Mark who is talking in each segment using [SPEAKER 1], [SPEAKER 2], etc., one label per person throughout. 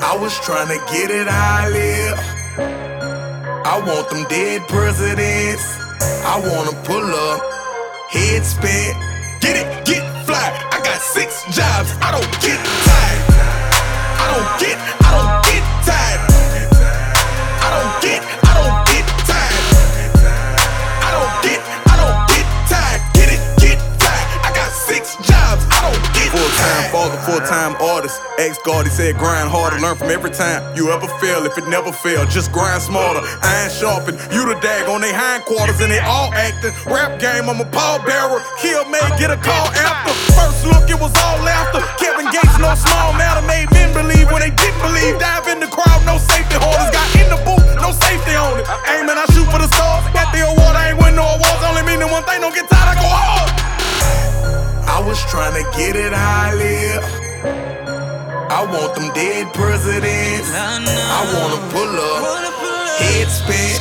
[SPEAKER 1] I was trying to get it I live. I want them dead presidents. I wanna pull up, head spin, get it, get fly. I got six jobs, I don't get
[SPEAKER 2] time father, full time artist. Ex guard, he said grind harder, learn from every time you ever fail. If it never fail, just grind smarter. Iron sharpen, you the dag on they hindquarters and they all acting. Rap game, I'm a pallbearer. Kill may get a call after. First look, it was all laughter. Kevin Gates, no small matter, made men believe when they didn't believe. Dive in the crowd, no safety holders. Got in the booth, no safety on it. Aiming, I shoot for the stars. Got the award, I ain't win no awards. Only meaning one thing, don't get tired, I go hard.
[SPEAKER 1] I was trying to get it live. I want them dead presidents. I wanna pull up, head spin,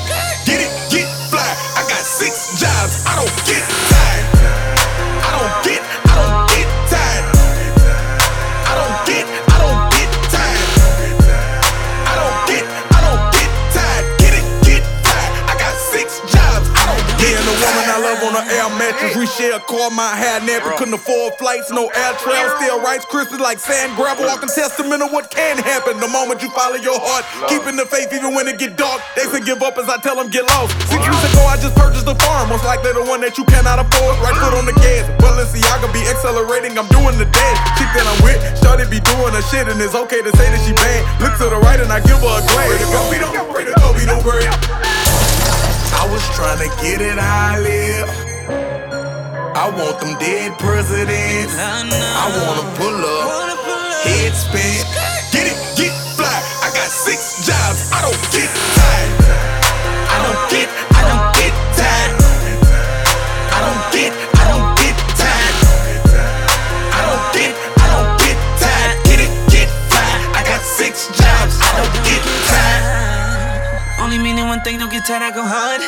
[SPEAKER 2] on an air mattress. We share a car, my hair nappy. Couldn't afford flights, no air travel. Still rice crispy like sand gravel. Walking testament of what can happen the moment you follow your heart. Keeping the faith even when it get dark. They say give up as I tell them get lost. Six weeks ago I just purchased a farm. Most likely the one that you cannot afford. Right foot on the gas. but let's see, I gon' be accelerating. I'm doing the dance. Chick that I'm with, Shorty be doing her shit. And it's okay to say that she bad. Look to the right and I give her a glance. Pray to go, we don't, pray to go, we don't worry.
[SPEAKER 1] I was trying to get it how I live. I want them dead presidents. I wanna pull up,
[SPEAKER 3] Only meaning one thing, don't get tired, I go hard.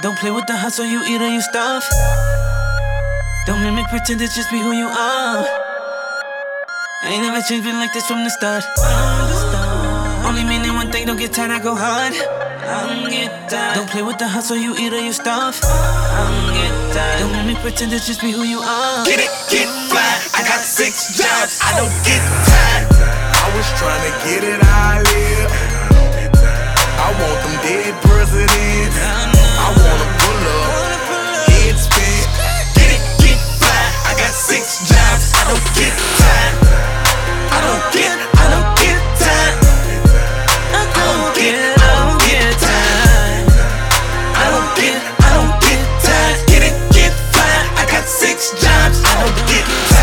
[SPEAKER 3] Don't play with the hustle, you eat or you starve. Don't mimic, pretend to just be who you are. Ain't never changed, been like this from the start. Only meaning one thing, don't get tired, I go hard. Don't play with the hustle, you eat or you starve. Don't mimic, pretend to just be who you are.
[SPEAKER 1] Get it, get fly. I got six jobs, I don't get tired. I was trying to get it I live. I want them dead presidents. I wanna pull up, head spin, get it, get. I got six jobs, I don't get. I don't get, I don't get. I don't get, I don't get. I don't get, I don't get. Get it, get. I got six jobs, I don't get.